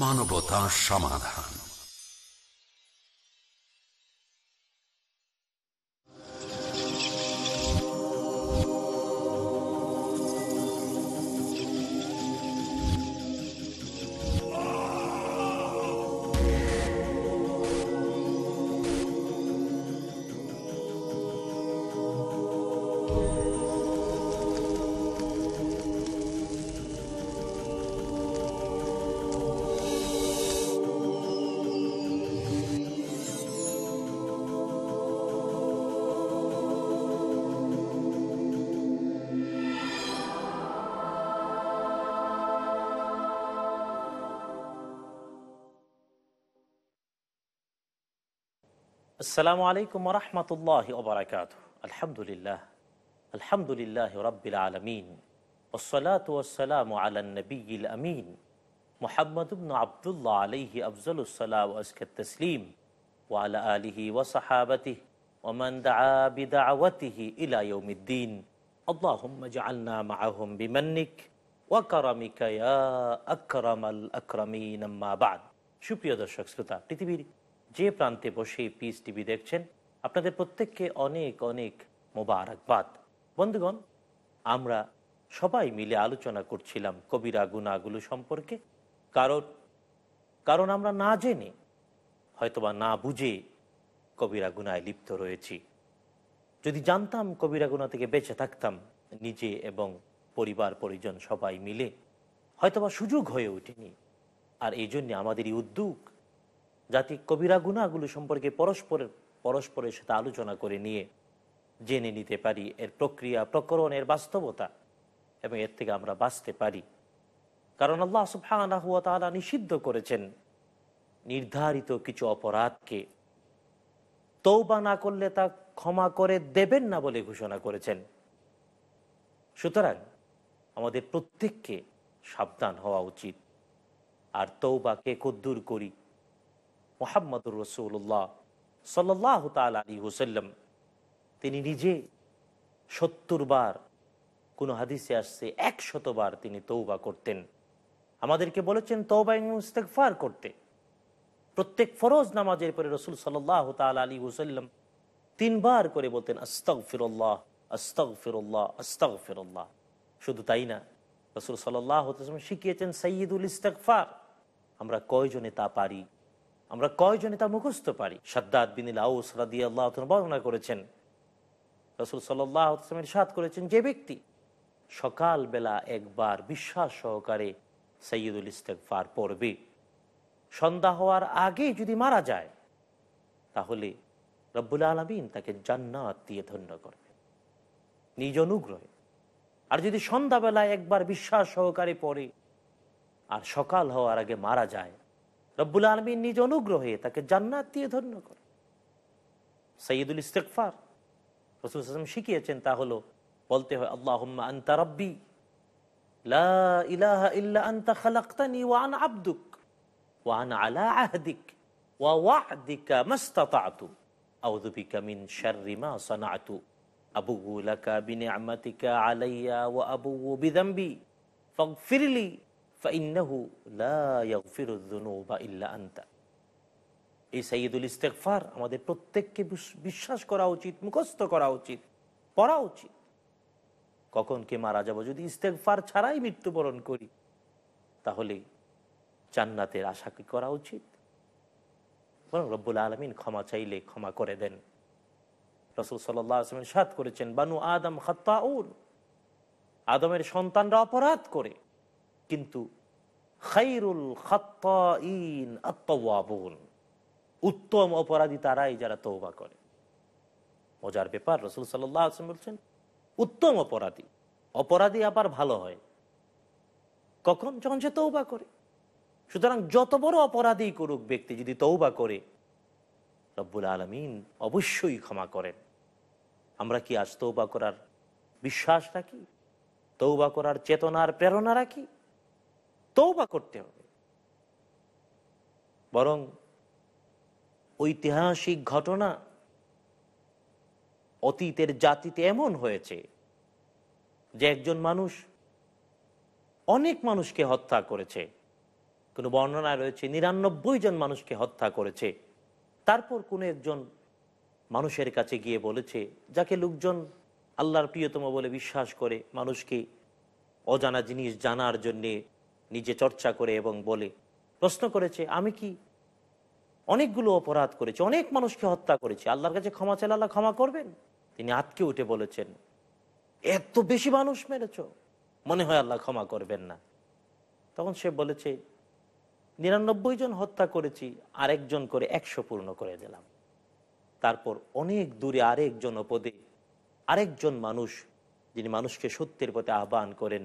মানবতা সমাধান। السلام عليكم ورحمة الله وبركاته. الحمد لله. الحمد لله رب العالمين. والصلاة والسلام على النبي الأمين. محمد بن عبد الله عليه أفضل الصلاة وأزكى التسليم. وعلى آله وصحابته ومن دعا بدعوته إلى يوم الدين. اللهم اجعلنا معهم بمنك وكرمك يا أكرم الأكرمين. ما بعد. شكرا دشك سلطة যে প্রান্তে বসে পিস টিভি দেখছেন, আপনাদের প্রত্যেককে অনেক অনেক মোবারকবাদ। বন্ধুগণ, আমরা সবাই মিলে আলোচনা করছিলাম কবিরা গুণাগুলো সম্পর্কে, কারণ কারণ আমরা না জেনে, হয়তোবা না বুঝে কবিরা গুনায় লিপ্ত রয়েছি। যদি জানতাম কবিরা গুণা থেকে বেঁচে থাকতাম, নিজে এবং পরিবার, পরিজন সবাই মিলে, হয়তোবা সুযোগ হয়ে ওঠেনি। আর এই জন্যে আমাদের এই উদ্যোগ যাতে কবিরা গুণাগুলো সম্পর্কে পরস্পরের পরস্পরের সাথে আলোচনা করে নিয়ে জেনে নিতে পারি। এর প্রক্রিয়া, প্রকরণ, এর বাস্তবতা এবং এর থেকে আমরা বাঁচতে পারি। কারণ আল্লাহ সুফানা নিষিদ্ধ করেছেন নির্ধারিত কিছু অপরাধকে। তৌবা না করলে তা ক্ষমা করে দেবেন না বলে ঘোষণা করেছেন। সুতরাং আমাদের প্রত্যেককে সাবধান হওয়া উচিত। আর তৌবাকে কদ্দুর করি। মোহাম্মদুর রসুল্লাহ সাল্লাহ তাল আলী হুসাল্লাম তিনি নিজে সত্তর বার কোনো হাদিসে আসছে একশতবার তিনি তৌবা করতেন। আমাদেরকে বলেছেন তৌবা ইস্তেকফার করতে। প্রত্যেক ফরজ নামাজের পরে রসুল সাল্লাহ তাল আলী হুসাল্লাম তিনবার করে বলতেন আস্তক ফিরল্লাহ আস্তক ফিরল্লাহ আস্তক ফিরল্লাহ শুধু তাই না, রসুল সাল্লাহ শিখিয়েছেন সৈয়দুল ইস্তেকফার আমরা কয়জনে তা পারি? আমরা কয়জনে তা মুখস্থ পারি? সাদ্দাদ বিনিল আউস রাদি আল্লাহ বর্ণনা করেছেন। রসুল সাল্লামের সাত করেছেন যে ব্যক্তি সকালবেলা একবার বিশ্বাস সহকারে সৈয়দুল ইস্তেকফার পড়বে। সন্ধ্যা হওয়ার আগে যদি মারা যায়, তাহলে রব্বুল আলমিন তাকে জান্নাত দিয়ে ধন্য করবে। নিজ অনুগ্রহে। আর যদি সন্ধ্যাবেলায় একবার বিশ্বাস সহকারে পড়ে, আর সকাল হওয়ার আগে মারা যায় রব্বুল আলমী নিজ অনুগ্রহে তাকে জান্নাত দিয়ে ধন্য করে সৈয়দুল ইস্তেকফার রসুল আসলাম শিখিয়েছেন তা হলো বলতে হয় আল্লাহ আন্তা রব্বি আব্দুক ওয়ান আলা আহদিক ووعدك ما استطعت أعوذ بك من شر ما صنعت أبو لك بنعمتك علي وأبو بذنبي فاغفر لي এই সঈদুল ইস্তেকফার আমাদের প্রত্যেককে বিশ্বাস করা উচিত, মুখস্থ করা উচিত, পড়া উচিত। কখন কে মারা যাব যদি ইস্তেকফার ছাড়াই মৃত্যুবরণ করি, তাহলে জান্নাতের আশা কি করা উচিত? বরং রব্বুল আলমিন ক্ষমা চাইলে ক্ষমা করে দেন। রসুল সাল্লাম সাত করেছেন, বানু আদম খাত্তাউল আদমের সন্তানরা অপরাধ করে। কিন্তু খাইরুল খাত্তাইন উত্তম অপরাধী তারাই যারা তৌবা করে। মজার ব্যাপার, রসুল সাল্লাম বলছেন, উত্তম অপরাধী। অপরাধী আবার ভালো হয়। কখন? যখন সে তৌবা করে। সুতরাং যত বড় অপরাধী করুক ব্যক্তি, যদি তৌবা করে, রব্বুল আলমিন অবশ্যই ক্ষমা করেন। আমরা কি আজ তৌবা করার বিশ্বাস রাখি তৌবা করার চেতনার প্রেরণা রাখি তৌবা করতে হবে। বরং ঐতিহাসিক ঘটনা অতীতের জাতিতে এমন হয়েছে যে একজন মানুষ অনেক মানুষকে হত্যা করেছে। কোনো বর্ণনায় রয়েছে নিরানব্বই জন মানুষকে হত্যা করেছে। তারপর কোনো একজন মানুষের কাছে গিয়ে বলেছে, যাকে লোকজন আল্লাহর প্রিয়তম বলে বিশ্বাস করে, মানুষকে অজানা জিনিস জানার জন্যে নিজে চর্চা করে এবং বলে। প্রশ্ন করেছে, আমি কি অনেকগুলো অপরাধ করেছি, অনেক মানুষকে হত্যা করেছি? আল্লাহর কাছে ক্ষমা চাইলে আল্লাহ ক্ষমা করবেন? তিনি আতকে উঠে বলেছেন, এত বেশি মানুষ মেরেছ, মনে হয় আল্লাহ ক্ষমা করবেন না। তখন সে বলেছে, নিরানব্বই জন হত্যা করেছি, আরেকজন করে একশো পূর্ণ করে দিলাম। তারপর অনেক দূরে আরেকজন পদে আরেকজন মানুষ, যিনি মানুষকে সত্যের পথে আহ্বান করেন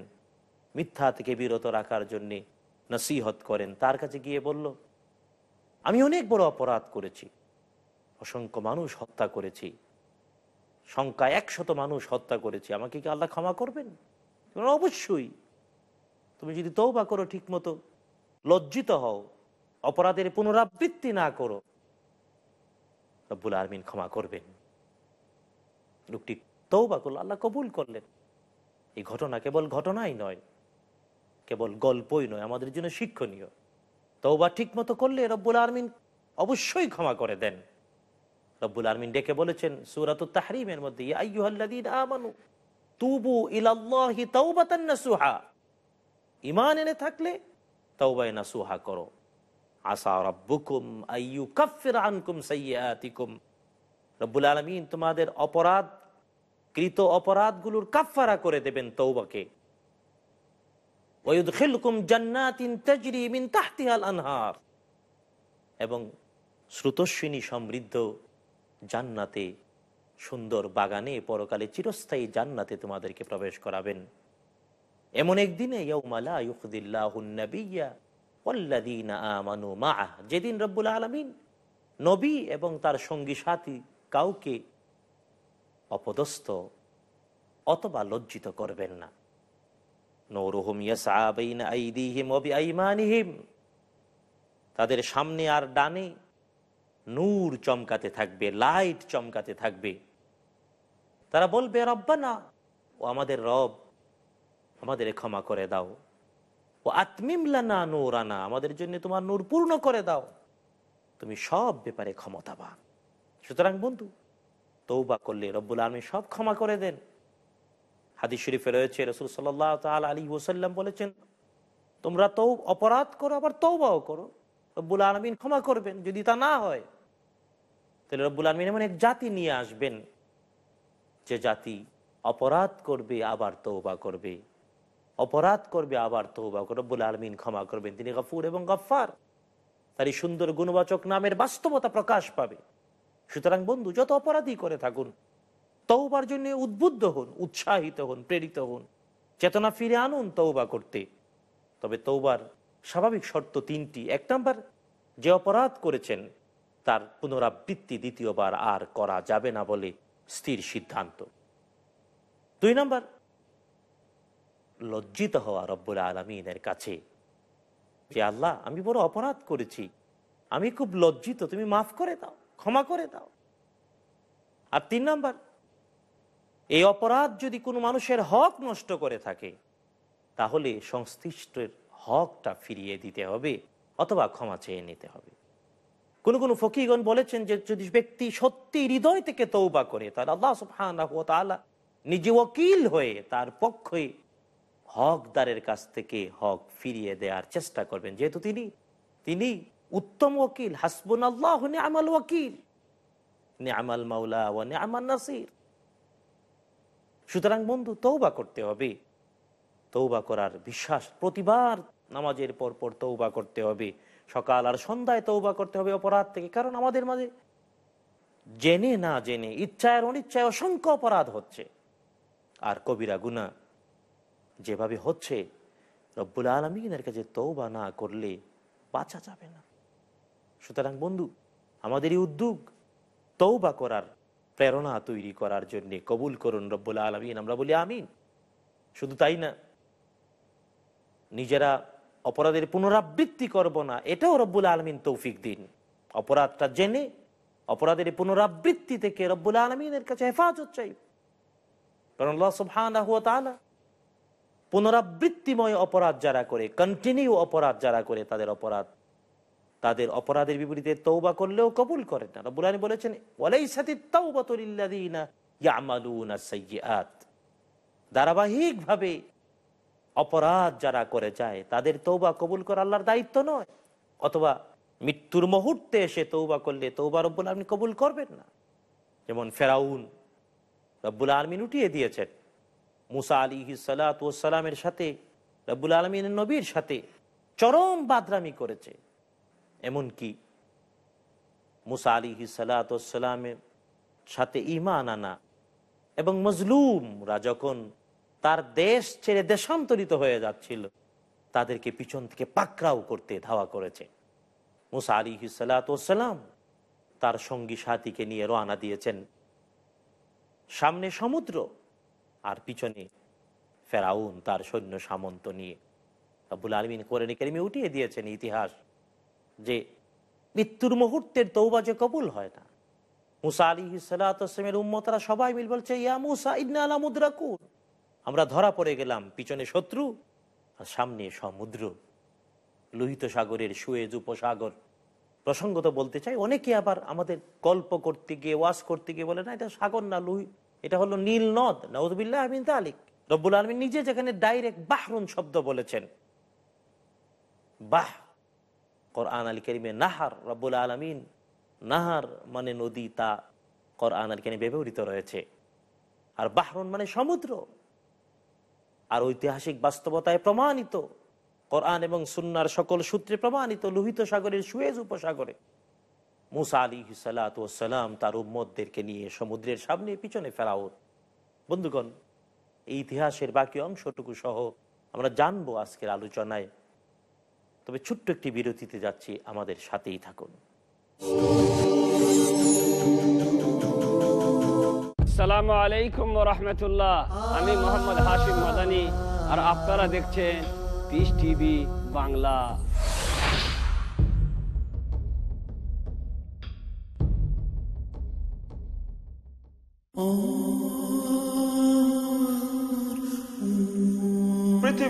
মিথ্যা থেকে বিরত রাখার জন্যে নসিহত করেন। তার কাছে গিয়ে বলল, আমি অনেক বড় অপরাধ করেছি। অসংখ্য মানুষ হত্যা করেছি। সংখ্যা একশত মানুষ হত্যা করেছি। আমাকে কি আল্লাহ ক্ষমা করবেন? অবশ্যই। তুমি যদি তৌবা করো ঠিক মতো লজ্জিত হও, অপরাধের পুনরাবৃত্তি না করো, রব্বুল আলমিন ক্ষমা করবেন। লোকটি তৌবা করল, আল্লাহ কবুল করলেন। এই ঘটনা কেবল ঘটনাই নয় কেবল গল্পই নয়, আমাদের জন্য শিক্ষণীয়। তৌবা ঠিক মতো করলে রব্বুল আলমিন অবশ্যই ক্ষমা করে দেন। রব্বুল আলমিন ডেকে বলেছেন সুরাত তাহরিমের মধ্যে আমানু তুবু ইলাল্লাহি তাওবাতান নাসুহা। ইমান এনে থাকলে তৌবায় নাসুহা করো। আসা রব্বুকুম আইয়ু কাফির আনকুম সাইয়াতিকুম রব্বুল আলমিন তোমাদের অপরাধ, কৃত অপরাধগুলোর কাফারা করে দেবেন তৌবাকে আনহার। এবং শ্রুতস্বিনী সমৃদ্ধ জান্নাতে, সুন্দর বাগানে পরকালে চিরস্থায়ী জান্নাতে তোমাদেরকে প্রবেশ করাবেন। এমন একদিনে যেদিন রব্বুল আলমিন নবী এবং তার সঙ্গী সাথী কাউকে অপদস্থ অথবা লজ্জিত করবেন না। তাদের সামনে আর ডানে নূর চমকাতে থাকবে, লাইট চমকাতে থাকবে। তারা বলবে রব্বা না ও আমাদের রব আমাদের ক্ষমা করে দাও। ও আত্মিমলানা নূরানা, আমাদের জন্য তোমার নূর পূর্ণ করে দাও। তুমি সব ব্যাপারে ক্ষমতাবান। সুতরাং বন্ধু তৌবা করলে রব্বুল আলমী সব ক্ষমা করে দেন। হাদিস শরীফে রয়েছে, রসুল সাল্লাহ তাল আলী ওসাল্লাম বলেছেন, তোমরা তো অপরাধ করো, আবার তৌবাও করো। রব্বুল আলমিন ক্ষমা করবেন, যদি তা না হয়। তাহলে রব্বুল আলমিন এমন এক জাতি নিয়ে আসবেন, যে জাতি অপরাধ করবে, আবার তৌবা করবে। অপরাধ করবে, আবার তৌবা করবে। রব্বুল আলমিন ক্ষমা করবেন, তিনি গফুর এবং গফার তার সুন্দর গুণবাচক নামের বাস্তবতা প্রকাশ পাবে। সুতরাং বন্ধু, যত অপরাধী করে থাকুন তৌবার জন্য উদ্বুদ্ধ হন, উৎসাহিত হন, প্রেরিত হন। চেতনা ফিরে আনুন তৌবা করতে। তবে তৌবার স্বাভাবিক শর্ত তিনটি। এক নম্বর, যে অপরাধ করেছেন, তার পুনরাবৃত্তি দ্বিতীয়বার আর করা যাবে না বলে স্থির সিদ্ধান্ত। দুই নম্বর, লজ্জিত হওয়া রব্বুল আলমিনের কাছে যে, আল্লাহ, আমি বড় অপরাধ করেছি। আমি খুব লজ্জিত। তুমি মাফ করে দাও, ক্ষমা করে দাও। আর তিন নম্বর এই অপরাধ যদি কোনো মানুষের হক নষ্ট করে থাকে, তাহলে সংশ্লিষ্টের হকটা ফিরিয়ে দিতে হবে অথবা ক্ষমা চেয়ে নিতে হবে। কোন কোন ফকিগণ বলেছেন যে যদি ব্যক্তি সত্যি হৃদয় থেকে তৌবা করে, তাহলে আল্লাহ সুফানা নিজে ওকিল হয়ে তার পক্ষে হকদারের কাছ থেকে হক ফিরিয়ে দেওয়ার চেষ্টা করবেন। যেহেতু তিনি তিনি উত্তম ওকিল হাসবুন আল্লাহ আমাল ওকিল আমাল মাউলা ও আমার নাসির। সুতরাং বন্ধু তৌবা করতে হবে। তৌবা করার বিশ্বাস, প্রতিবার নামাজের পর পর তৌবা করতে হবে। সকাল আর সন্ধ্যায় তৌবা করতে হবে অপরাধ থেকে, কারণ আমাদের মাঝে জেনে না জেনে ইচ্ছায় আর অনিচ্ছায় অসংখ্য অপরাধ হচ্ছে। আর কবিরা গুনা যেভাবে হচ্ছে, রব্বুল আলমিনের কাছে তৌবা না করলে বাঁচা যাবে না। সুতরাং বন্ধু, আমাদের এই উদ্যোগ তৌবা করার প্রেরণা তৈরি করার জন্য কবুল করুন রব্বুল আলমিন। আমরা বলি আমিন। শুধু তাই না, নিজেরা অপরাধের পুনরাবৃত্তি করব না, এটাও রব্বুল আলমিন তৌফিক দিন। অপরাধটা জেনে, অপরাধের পুনরাবৃত্তি থেকে রব্বুল আলমিনের কাছে হেফাজত চাই। কারণ পুনরাবৃত্তিময় অপরাধ যারা করে কন্টিনিউ অপরাধ যারা করে, তাদের অপরাধ তাদের অপরাধের বিপরীতে তৌবা করলেও কবুল করেন না। রব্বুল আলামিন বলেছেন ইয়ামালুনা সাইয়্যাত। ধারাবাহিকভাবে অপরাধ যারা করে যায়, তাদের তৌবা কবুল করা আল্লাহর দায়িত্ব নয়। অথবা মৃত্যুর মুহূর্তে এসে তৌবা করলে তৌবা রব্বুল আলমিন কবুল করবেন না। যেমন ফেরাউন রব্বুল আলমিন উঠিয়ে দিয়েছেন, মুসা আলী সালাতামের সাথে, রব্বুল আলমিনের নবীর সাথে চরম বাদরামি করেছে। এমনকি মুসা আলী সালাতামের সাথে ইমান আনা এবং মজলুমরা যখন তার দেশ ছেড়ে দেশান্তরিত হয়ে যাচ্ছিল, তাদেরকে পিছন থেকে পাকরাও করতে ধাওয়া করেছে। মুসা আলী সালাতাম তার সঙ্গী সাথীকে নিয়ে রওনা দিয়েছেন সামনে সমুদ্র আর পিছনে ফেরাউন তার সৈন্য সামন্ত নিয়ে। আব্বুল আলমিন কোরআন কারিমে উঠিয়ে দিয়েছেন ইতিহাস। যে মৃত্যুর মুহূর্তের তৌবা যে কবুল হয় না। মুসা আলী সালামের উম্মতারা সবাই মিল বলছে, ইয়া মুসা, ইন্না আলা মুদ্রাকুন। আমরা ধরা পড়ে গেলাম পিছনে শত্রু আর সামনে সমুদ্র। লোহিত সাগরের সুয়েজ উপসাগর। প্রসঙ্গত বলতে চাই, অনেকে আবার আমাদের গল্প করতে গিয়ে ওয়াশ করতে গিয়ে বলে, না, এটা সাগর না লোহি, এটা হলো নীল নদ নওয়াজবিল্লাহ আমিন তালিক রব্বুল আলমিন নিজে যেখানে ডাইরেক্ট বাহরুন শব্দ বলেছেন। বাহ কোরআন আল করিমে নাহার রব্বুল আলমিন নাহার মানে নদী, তা কোরআন আল করিমে ব্যবহৃত রয়েছে। আর বাহরুন মানে সমুদ্র। আর ঐতিহাসিক বাস্তবতায় প্রমাণিত। কোরআন এবং সুন্নার সকল সূত্রে প্রমাণিত লোহিত সাগরের সুয়েজ উপসাগরে। মুসা আলী সালাম তার উম্মদদেরকে নিয়ে সমুদ্রের সামনে পিছনে ফেরাউত বন্ধুগণ, এই ইতিহাসের বাকি অংশটুকু সহ আমরা জানব আজকের আলোচনায়। তবে ছোট্ট একটি বিরতিতে যাচ্ছি আমাদের সাথেই থাকুন। আসসালামু আলাইকুম রহমতুল্লাহ। আমি মোহাম্মদ হাশিম মাদানি আর আপনারা দেখছেন piece TV Bangla.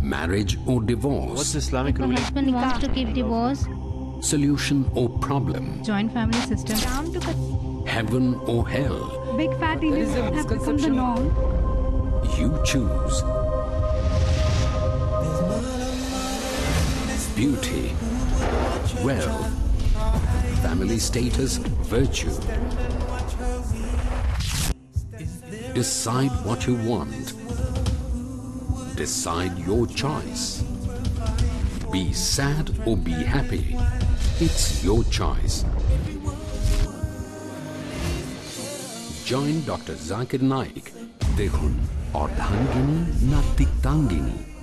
marriage or divorce. What's Islamic husband wants to keep divorce. Solution or problem. Joint family system. Heaven or hell. Big fat dealers have become the norm. You choose. Beauty, wealth, family status, virtue. Decide what you want Decide your choice. Be sad or be happy. It's your choice. Join doctor Zakir Naik দেখুন, অর্ধাঙ্গিনী না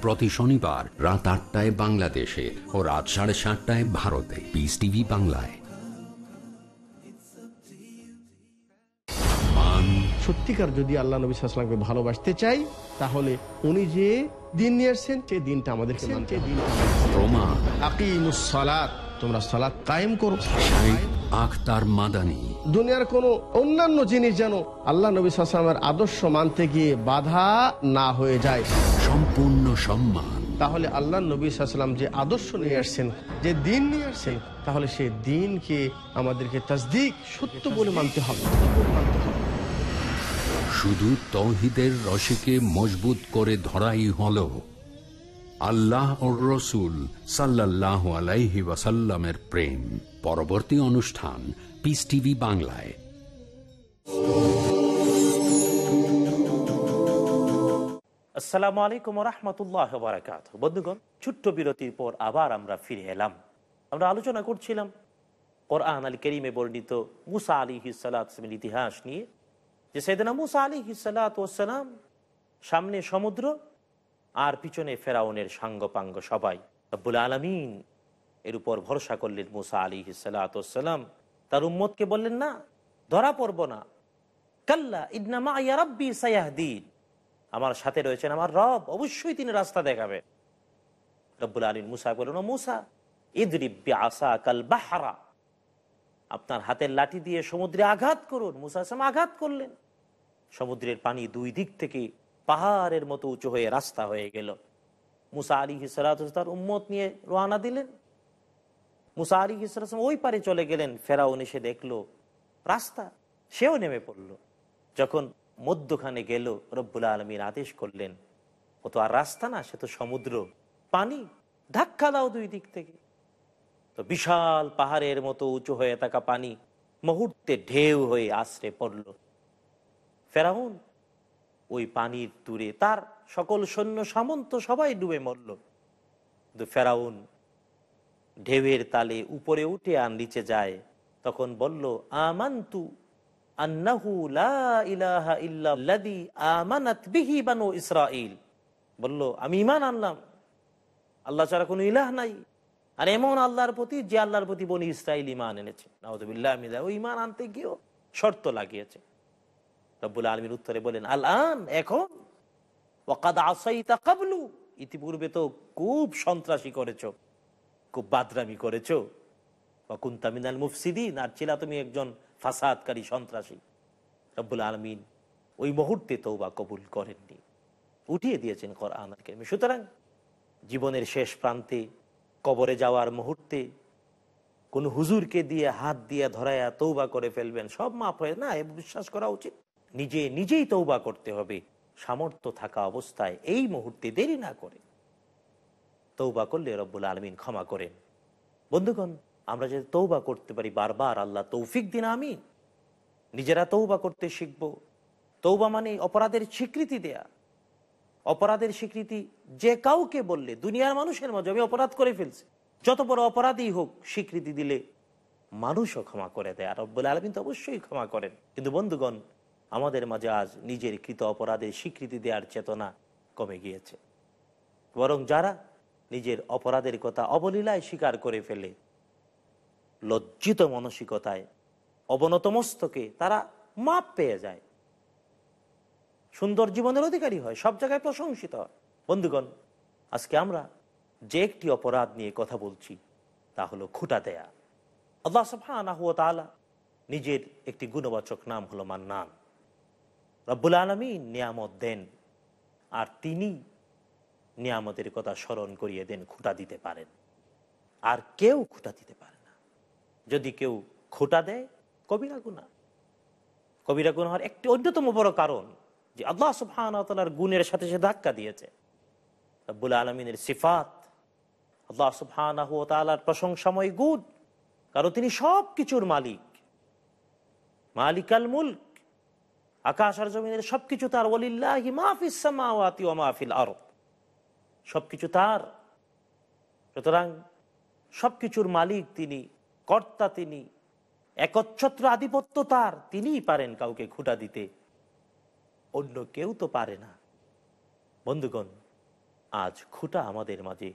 প্রতি শনিবার রাত আটটায় বাংলাদেশে ও রাত সাড়ে সাতটায় ভারতে পিস টিভি বাংলায় সত্যিকার যদি আল্লাহ নবী সাল্লামকে ভালোবাসতে চাই তাহলে উনি যে দিন নিয়ে আসছেন সেই দিনটা আমাদেরকে মানতে হবে। প্রমাণ আকিমুস সালাত তোমরা সালাত কায়েম করো। আখতার মাদানী। দুনিয়ার কোনো অন্যান্য জিনিস যেন আল্লাহ নবী আদর্শ মানতে গিয়ে বাধা না হয়ে যায়। সম্পূর্ণ সম্মান। তাহলে আল্লাহ নবী সাল্লাম যে আদর্শ নিয়ে আসছেন যে দিন নিয়ে আসছেন তাহলে সেই দিনকে আমাদেরকে তাসদিক সত্য বলে মানতে হবে মানতে হবে। শুধু তৌহিদের রশিকে মজবুত করে ধরাই হল আল্লাহ রসুল সাল্লাহ আলাইহি ওয়াসাল্লামের প্রেম। পরবর্তী অনুষ্ঠান পিস টিভি বাংলায়। আসসালামু আলাইকুম রহমতুল্লাহ বারাকাত বন্ধুগণ, ছোট্ট বিরতির পর আবার আমরা ফিরে এলাম। আমরা আলোচনা করছিলাম কোরআন আলী করিমে বর্ণিত মুসা আলী হিসালামের ইতিহাস নিয়ে। যে সেদিনা মুসা আলী হিসালাতাম সামনে সমুদ্র আর পিছনে ফেরাউনের সাঙ্গপাঙ্গ সবাই। রব্বুল আলমিন এর উপর ভরসা করলেন মুসা আলী হিসালাতাম তার উম্মতকে বললেন, না, ধরা পড়ব না। কাল্লা ইদনামা ইয়া রব্বি সায়াহদিন। আমার সাথে রয়েছেন আমার রব, অবশ্যই তিনি রাস্তা দেখাবে রব্বুল আলীন মুসা বললেন মুসা ইদরিব্বি আসা কাল বাহারা আপনার হাতের লাঠি দিয়ে সমুদ্রে আঘাত করুন, মুসা আসলাম আঘাত করলেন। সমুদ্রের পানি দুই দিক থেকে পাহাড়ের মতো উঁচু হয়ে রাস্তা হয়ে গেল। মুসা আলী হিসরাত তার উম্মত নিয়ে রোয়ানা দিলেন। মুসা আলী হিসরাম ওই পারে চলে গেলেন, ফেরাউন এসে দেখল রাস্তা, সেও নেমে পড়ল। যখন মধ্যখানে গেল, রব্বুল আলমীর আদেশ করলেন, ও তো আর রাস্তা না, সে তো সমুদ্র। পানি ধাক্কা দাও দুই দিক থেকে। তো বিশাল পাহাড়ের মতো উঁচু হয়ে থাকা পানি মুহূর্তে ঢেউ হয়ে আশ্রে পড়ল। ফেরাউন ওই পানির দূরে তার সকল সৈন্য সামন্ত সবাই ডুবে মরল। কিন্তু ফেরাউন ঢেউয়ের তালে উপরে উঠে আর নিচে যায়। তখন বলল, আমান্তু বলল, আমি ইমান আনলাম। আল্লাহ ছাড়া কোনো ইলাহ নাই। আর এমন আল্লাহর প্রতি যে আল্লাহর প্রতি বনি ইসরাইল ইমান এনেছে। ইমান আনতে গিয়েও শর্ত লাগিয়েছে। রব্বুল আলমীর উত্তরে বলেন আল আন এখন কাবলু। ইতিপূর্বে তো খুব সন্ত্রাসী করেছ, খুব বাদরামি করেছ। কুন্তামিনাল মুফসিদিন, আর ছিলা তুমি একজন ফাসাদকারী সন্ত্রাসী। রব্বুল আলমিন ওই মুহূর্তে তৌবা কবুল করেননি। উঠিয়ে দিয়েছেন কর কারিমে। সুতরাং জীবনের শেষ প্রান্তে কবরে যাওয়ার মুহূর্তে কোন হুজুরকে দিয়ে হাত দিয়ে ধরায়া তৌবা করে ফেলবেন, সব মাপ হয়ে, না বিশ্বাস করা উচিত। নিজে নিজেই তৌবা করতে হবে, সামর্থ্য থাকা অবস্থায় এই মুহূর্তে দেরি না করে। তৌবা করলে রব্বুল আলমিন ক্ষমা করেন। বন্ধুগণ, আমরা যদি তৌবা করতে পারি, বারবার আল্লাহ তৌফিক দিন আমি নিজেরা তৌবা করতে শিখব। তৌবা মানে অপরাধের স্বীকৃতি দেয়া। অপরাধের স্বীকৃতি যে কাউকে বললে, দুনিয়ার মানুষের মাঝে আমি অপরাধ করে ফেলছি। যত বড় অপরাধী হোক, স্বীকৃতি দিলে মানুষও ক্ষমা করে দেয়। আর রব্বুল আলমিন তো অবশ্যই ক্ষমা করেন। কিন্তু বন্ধুগণ, আমাদের মাঝে আজ নিজের কৃত অপরাধের স্বীকৃতি দেওয়ার চেতনা কমে গিয়েছে। বরং যারা নিজের অপরাধের কথা অবলীলায় স্বীকার করে ফেলে, লজ্জিত মানসিকতায় অবনত মস্তকে তারা মাপ পেয়ে যায়। সুন্দর জীবনের অধিকারী হয়, সব জায়গায় প্রশংসিত হয়। বন্ধুগণ, আজকে আমরা যে একটি অপরাধ নিয়ে কথা বলছি, তা হলো খুঁটা দেয়া। আল্লাহ তাআলা নিজের একটি গুণবাচক নাম হলো মান্নান। রব্বুল আলমী নিয়ামত দেন, আর তিনি নিয়ামতের কথা স্মরণ করিয়ে দেন, খুঁটা দিতে পারেন। আর কেউ খুঁটা দিতে পারে না। যদি কেউ খোটা দেয়, কবিরা গুণা কবিরা গুণা হওয়ার একটি অন্যতম বড় কারণ যে আল্লাহ সুবহানার গুণের সাথে সে ধাক্কা দিয়েছে। রব্বুল আলমিনের সিফাত, আল্লাহ সুবহানাহু প্রশংসাময় গুণ, কারণ তিনি সব কিছুর মালিক। মালিকাল মুলক, আকাশ আর জমিনের সবকিছু তার ওলিল্লাহি সবকিছু তার। সুতরাং সবকিছুর মালিক তিনি, কর্তা তিনি, একচ্ছত্র আধিপত্য তার, তিনিই পারেন কাউকে খুঁটা দিতে। অন্য কেউ তো পারে না। বন্ধুগণ, আজ খুঁটা আমাদের মাঝে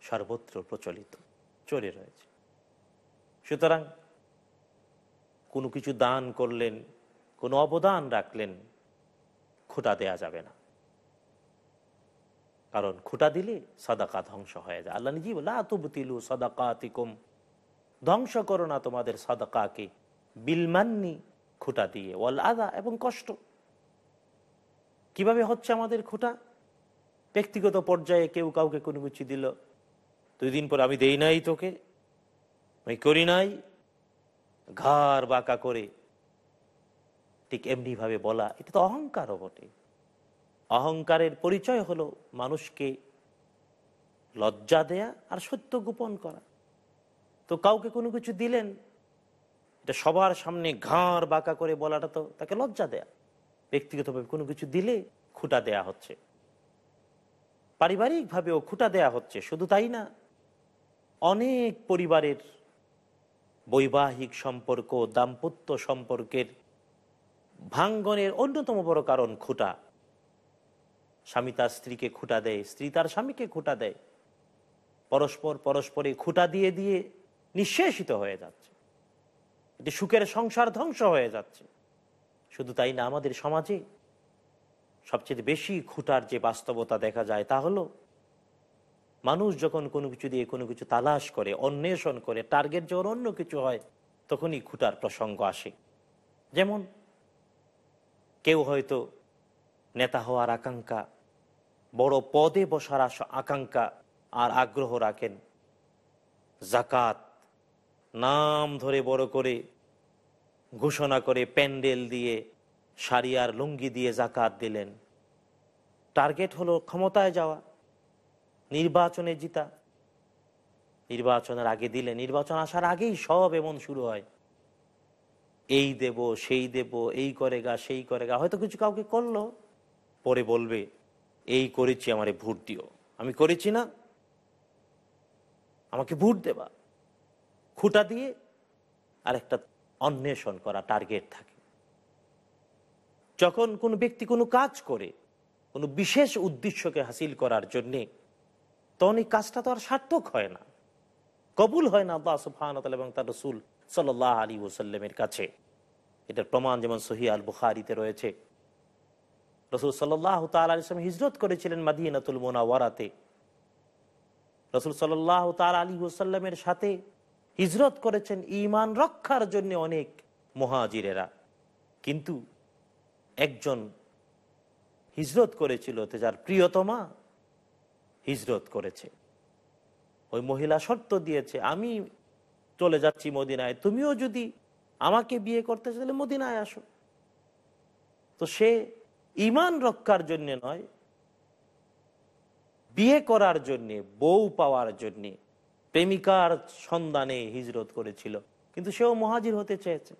সর্বত্র প্রচলিত, চলে রয়েছে। সুতরাং কোনো কিছু দান করলেন, কোনো অবদান রাখলেন, খুঁটা দেয়া যাবে না। কারণ খুঁটা দিলে সদাকা ধ্বংস হয়ে যায়। আল্লাহ নিজেই বলে আতুবতিলু সদাকাতিকুম। ধ্বংস করো না তোমাদের সদাকাকে। বিলমান্নি খুঁটা দিয়ে, ওয়াল আদা এবং কষ্ট। কীভাবে হচ্ছে আমাদের খুঁটা? ব্যক্তিগত পর্যায়ে কেউ কাউকে কোনো কিছু দিল। দুই দিন পর আমি দেই নাই তোকে, আমি করি নাই। ঘাড় বাঁকা করে, ঠিক এমনিভাবে বলা, এটা তো অহংকারও বটে। অহংকারের পরিচয় হলো মানুষকে লজ্জা দেয়া আর সত্য গোপন করা। তো কাউকে কোনো কিছু দিলেন, এটা সবার সামনে ঘাড় বাঁকা করে বলাটা তো তাকে লজ্জা দেয়া। ব্যক্তিগতভাবে কোনো কিছু দিলে খুঁটা দেয়া হচ্ছে। পারিবারিকভাবেও খুঁটা দেয়া হচ্ছে, শুধু তাই না। অনেক পরিবারের বৈবাহিক সম্পর্ক, দাম্পত্য সম্পর্কের ভাঙ্গনের অন্যতম বড় কারণ খুঁটা। স্বামী তার স্ত্রীকে খুঁটা দেয়, স্ত্রী তার স্বামীকে খুঁটা দেয়। পরস্পর পরস্পরে খুঁটা দিয়ে দিয়ে নিঃশেষিত হয়ে যাচ্ছে। এটি সুখের সংসার ধ্বংস হয়ে যাচ্ছে। শুধু তাই না, আমাদের সমাজে সবচেয়ে বেশি খুঁটার যে বাস্তবতা দেখা যায় তা হলো, মানুষ যখন কোনো কিছু দিয়ে কোনো কিছু তালাশ করে, অন্বেষণ করে টার্গেট যখন অন্য কিছু হয়, তখনই খুঁটার প্রসঙ্গ আসে। যেমন, কেউ হয়তো নেতা হওয়ার আকাঙ্ক্ষা, বড় পদে বসার আকাঙ্ক্ষা আর আগ্রহ রাখেন। জাকাত, নাম ধরে বড় করে ঘোষণা করে প্যান্ডেল দিয়ে সারিয়ার লুঙ্গি দিয়ে জাকাত দিলেন। টার্গেট হলো ক্ষমতায় যাওয়া, নির্বাচনে জিতা। নির্বাচনের আগে দিলে, নির্বাচন আসার আগেই সব এমন শুরু হয়। এই দেব, সেই দেব, এই করে গা, সেই করে গা। হয়তো কিছু কাউকে করল, পরে বলবে, এই করেছি, আমারে ভোট দিও। আমি করেছি না, আমাকে ভোট দেবা। খুঁটা দিয়ে আর একটা অন্বেষণ করা টার্গেট থাকে। যখন কোনো ব্যক্তি কোনো কাজ করে, কোনো বিশেষ উদ্দেশ্যকে হাসিল করার জন্যে, তখন এই কাজটা তো আর সার্থক হয় না, কবুল হয় না আল্লাহ সুফান এবং তার রসুল সাল্লাহ আলী ওসাল্লামের কাছে। এটার প্রমাণ যেমন সহি আল বুখারিতে রয়েছে। রসুল সাল্লাহ তালাম হিজরত করেছিলেন মাদিনাতুল মোনাওয়ারাতে। রসুল সাল্লাহ তাল আলী ওসাল্লামের সাথে হিজরত করেছেন ইমান রক্ষার জন্য অনেক মহাজিরেরা। কিন্তু একজন হিজরত করেছিল তে যার প্রিয়তমা হিজরত করেছে। ওই মহিলা শর্ত দিয়েছে, আমি চলে যাচ্ছি মদিনায়, তুমিও যদি আমাকে বিয়ে করতে তাহলে মদিনায় আসো। তো সে ইমান রক্ষার জন্য নয়, বিয়ে করার জন্যে, বউ পাওয়ার জন্যে প্রেমিকার সন্ধানে হিজরত করেছিল, কিন্তু সেও মহাজির হতে চেয়েছে।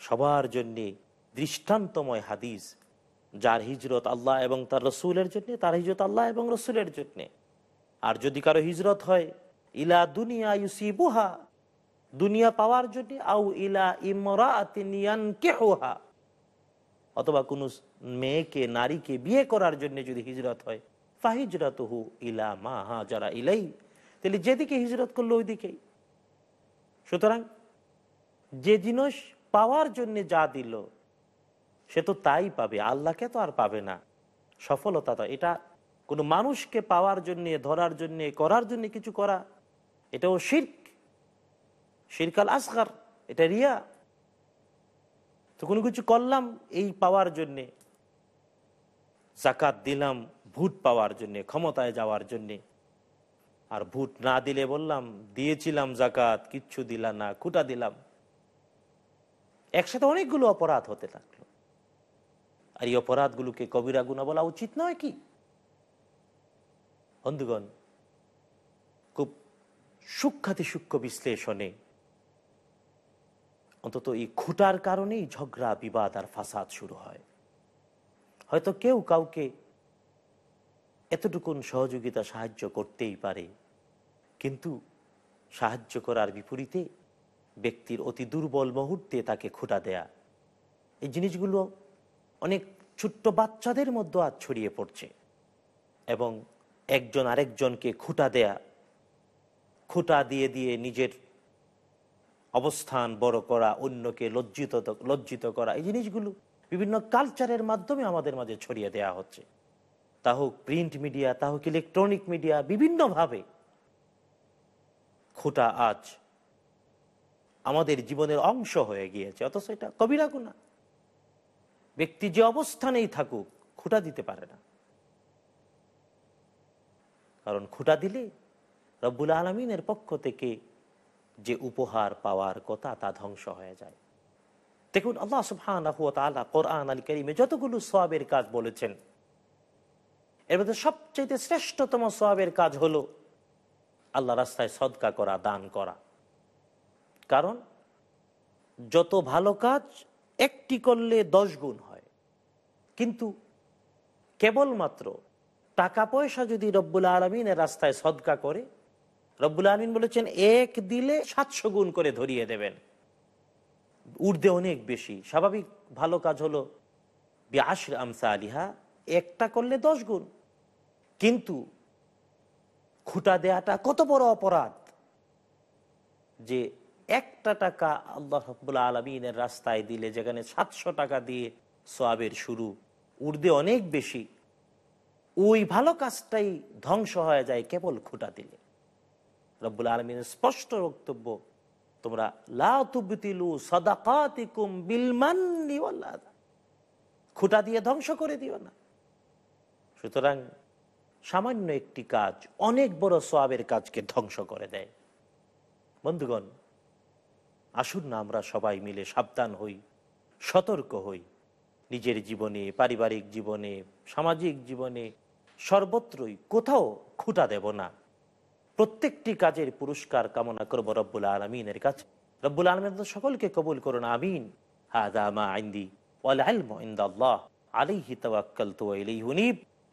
সবার জন্যে দৃষ্টান্তময় হাদিস, যার হিজরত আল্লাহ এবং তার রসুলের জন্য, তার হিজরত আল্লাহ এবং রসুলের জন্য। আর যদি কারও হিজরত হয়, ইলা দুনিয়া ইউসিবুহা, দুনিয়া পাওয়ার জন্য আউ ইলা কেহা অথবা কোনো মেয়েকে, নারীকে বিয়ে করার জন্য যদি হিজরত হয় ফাহিজরত ইলা মা হা যারা ইলাই তাহলে যেদিকে হিজরত করল ওই দিকেই সুতরাং যে জিনিস পাওয়ার জন্য যা দিল, সে তো তাই পাবে, আল্লাহকে তো আর পাবে না। সফলতা তো, এটা কোনো মানুষকে পাওয়ার জন্যে, ধরার জন্যে, করার জন্য কিছু করা, এটাও শির্ক। শিরকাল আসগার, এটা রিয়া। তো কোনো কিছু করলাম এই পাওয়ার জন্যে জাকাত দিলাম ভোট পাওয়ার জন্যে, ক্ষমতায় যাওয়ার জন্যে। আর ভোট না দিলে বললাম, দিয়েছিলাম জাকাত, কিচ্ছু দিলাম না, খুঁটা দিলাম। একসাথে অনেকগুলো অপরাধ হতে লাগল আর এই অপরাধগুলোকে কবিরা গুণা বলা উচিত নয় কি? বন্ধুগণ, খুব সূক্ষাতি সূক্ষ্ম বিশ্লেষণে অন্তত এই খুঁটার কারণেই ঝগড়া, বিবাদ আর ফাসাদ শুরু হয়। হয়তো কেউ কাউকে এতটুকুন সহযোগিতা সাহায্য করতেই পারে। কিন্তু সাহায্য করার বিপরীতে ব্যক্তির অতি দুর্বল মুহূর্তে তাকে খুঁটা দেয়া। এই জিনিসগুলো অনেক ছোট্ট বাচ্চাদের মধ্যে আজ ছড়িয়ে পড়ছে এবং একজন আরেকজনকে খুঁটা দেয়া, খুঁটা দিয়ে দিয়ে নিজের অবস্থান বড় করা, অন্যকে লজ্জিত লজ্জিত করা, এই জিনিসগুলো বিভিন্ন কালচারের মাধ্যমে আমাদের মাঝে ছড়িয়ে দেয়া হচ্ছে। তা হোক প্রিন্ট মিডিয়া, তা হোক ইলেকট্রনিক মিডিয়া, বিভিন্নভাবে খুঁটা আজ আমাদের জীবনের অংশ হয়ে গিয়েছে। অথচ এটা কবিরা গুণা ব্যক্তি যে অবস্থানেই থাকুক, খুঁটা দিতে পারে না। কারণ খুঁটা দিলে রব্বুল আলমিনের পক্ষ থেকে যে উপহার পাওয়ার কথা তা ধ্বংস হয়ে যায়। দেখুন, আল্লাহ তাআলা কোরআন আল কারীমে যতগুলো সওয়াবের কাজ বলেছেন এর মধ্যে সবচেয়ে শ্রেষ্ঠতম সওয়াবের কাজ হলো আল্লাহ রাস্তায় সদকা করা, দান করা। কারণ যত ভালো কাজ একটি করলে দশ গুণ হয়। কিন্তু কেবলমাত্র টাকা পয়সা যদি রব্বুল আলমিনের রাস্তায় সদকা করে, রব্বুল আলমিন বলেছেন, এক দিলে সাতশো গুণ করে ধরিয়ে দেবেন। ঊর্ধ্বে অনেক বেশি। স্বাভাবিক ভালো কাজ হলো বিআশর আমসা আলিহা একটা করলে দশ গুণ। কিন্তু খুঁটা দেয়াটা কত বড় অপরাধ যে একটা টাকা আল্লাহ রব্বুল আলমিনের রাস্তায় দিলে, যেখানে সাতশো টাকা দিয়ে সোয়াবের শুরু, উর্দে অনেক বেশি, ওই ভালো কাজটাই ধ্বংস হয়ে যায় কেবল খুঁটা দিলে। রব্বুল আলমিনের স্পষ্ট বক্তব্য, তোমরা আযা। খুঁটা দিয়ে ধ্বংস করে দিও না। সুতরাং সামান্য একটি কাজ অনেক বড় সোয়াবের কাজকে ধ্বংস করে দেয়। বন্ধুগণ, আসুন না আমরা সবাই মিলে সাবধান হই, সতর্ক হই। নিজের জীবনে, পারিবারিক জীবনে, সামাজিক জীবনে সর্বত্রই কোথাও খুঁটা দেব না। প্রত্যেকটি কাজের পুরস্কার কামনা করব রব্বুল আলমিনের কাছে। রব্বুল আলমিন তো সকলকে কবুল করুন, আমিন। হাদা মা আইন্দি ওয়াল ইলমু ইনদাল্লাহ, আলাইহি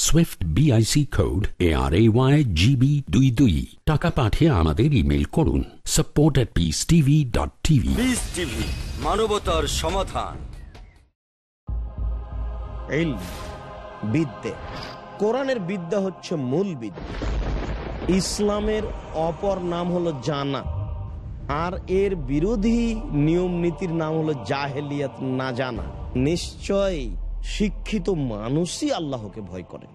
swift BIC code A R A Y GB দুই দুই টাকা পাঠিয়ে আমাদের ইমেল করুন support at Peace TV dot TV Peace TV মানবতার সমাধান। বিদ্যে। কোরআনের বিদ্যা হচ্ছে মূল বিদ্যা। ইসলামের অপর নাম হলো জানা আর এর বিরোধী নিয়ম নীতির নাম হলো জাহেলিয়াত না জানা। নিশ্চয় শিক্ষিত মানুষই আল্লাহকে ভয় করে